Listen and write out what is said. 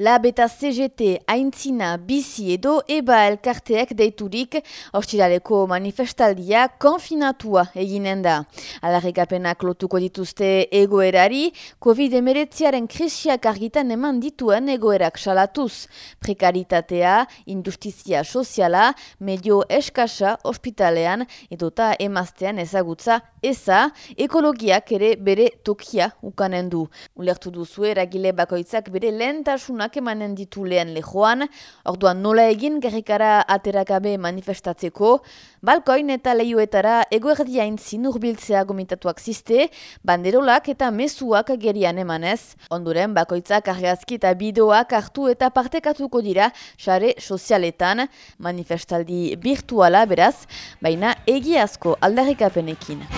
Lab eta CGT, Aintzina, Bizi edo Eba elkarteek deiturik, ostiraleko manifestaldia konfinatua eginen da. Alarrikapenak lotuko dituzte egoerari, COVID-19 krisiak argitan eman dituen egoerak salatuz. Prekaritatea, industizia soziala, medio eskasa ospitalean edota emaztean ezagutza eza, ekologiak ere bere tokia ukanen du. Ulertu duzu eragile bakoitzak bere lehentasunak egunak emanen ditu lehen lehoan, orduan nola egin gerrikara aterakabe manifestatzeko, balkoin eta lehioetara egoerdia intzin urbiltzea gomitatuak ziste, banderolak eta mesuak gerian emanez, onduren bakoitzak argazki eta bideoak hartu eta partekatuko dira sare sozialetan, manifestaldi virtuala beraz, baina egiazko aldarrikapenekin.